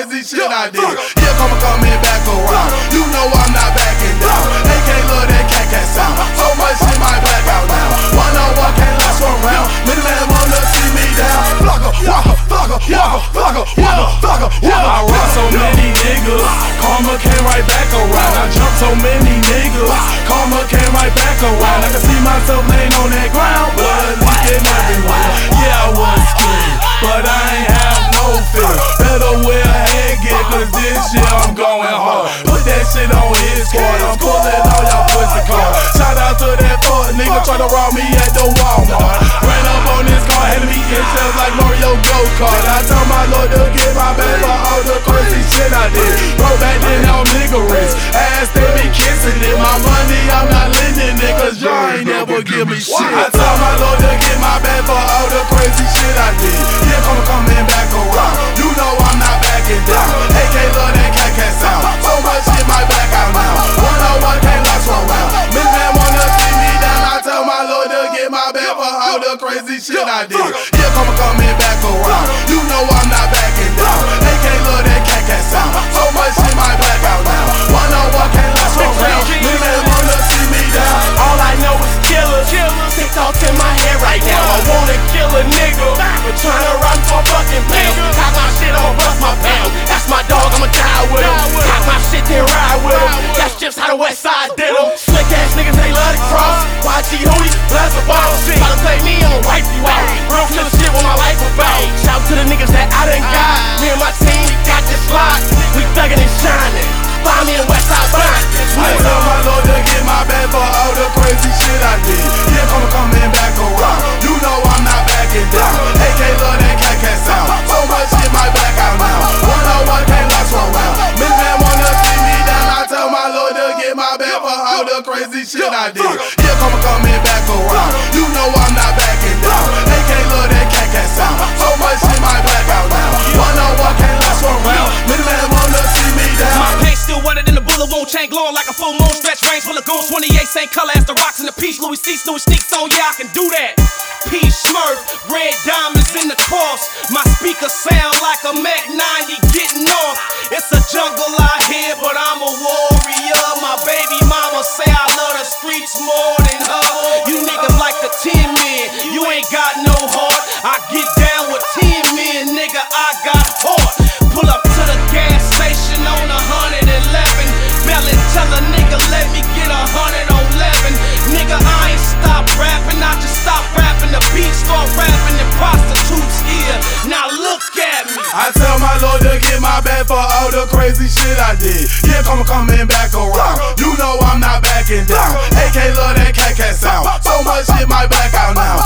shit I did. Yeah, come coming back around. You know I'm not backing down. AK love that cat cat sound. So much shit might black out now. One on one can't last one round. Middle man wanna see me down. Flocka, Waka, Flocka, Waka, Flocka, Waka, Flocka, Waka. I rock so many niggas, karma came right back around. I jump so many niggas, karma came right back around. I can see myself laying on that ground, cause this year I'm going hard. Put that shit on his card, I'm pulling all y'all pussy cards. Shout out to that fuck nigga try to rob me at the Walmart. Ran up on this car, had me in shells like Mario Go Kart. I told my lord to get my back for all the crazy shit I did. Broke back then, I'm niggerous. Ass they be kissing it. My money, I'm not lending it, cause y'all ain't never give me shit. I told my lord to get my back for all the crazy shit I did. Crazy shit I did. Yeah, come coming back around. You know I'm not backing down. AK love that cat cat sound. So much shit might back out now. One on one can't last one round. Miss man wanna see me down. All I know is killers. Sick thoughts in my head right now. I wanna kill a nigga, but tryna run for a fucking pound. Cock my shit, I'ma bust my pound. That's my dog, I'ma die with him. Cock my shit, then ride with him. That's just how the West Side my for all the crazy shit I did. Yeah, come coming back around. You know I'm not backing down. AK love that cat cat sound. So much shit might back out now. One on one can't last one round. Miss man wanna see me down. My paint still wetter than the bullet won't chain, glowing like a full moon. Stretch range full of goons, 28 same color as the rocks in the peach. Louis C. Louis sneaks on, yeah, I can do that. Peach Smurf, red diamonds in the cross. My speaker sound like a Mac 90 getting off. It's a jungle out here, but I'm a got no heart. I get down with 10 men, nigga, I got heart. Pull up to the gas station on 111. Bellin', tell a nigga, let me get 111. Nigga, I ain't stop rapping, I just stop rapping. The beat start rapping, the prostitutes here. Now look at me. I tell my lord to get my bad for all the crazy shit I did. Yeah, I'm coming back around. You know I'm not backing down. AK love that cat cat sound. So much shit might back out now.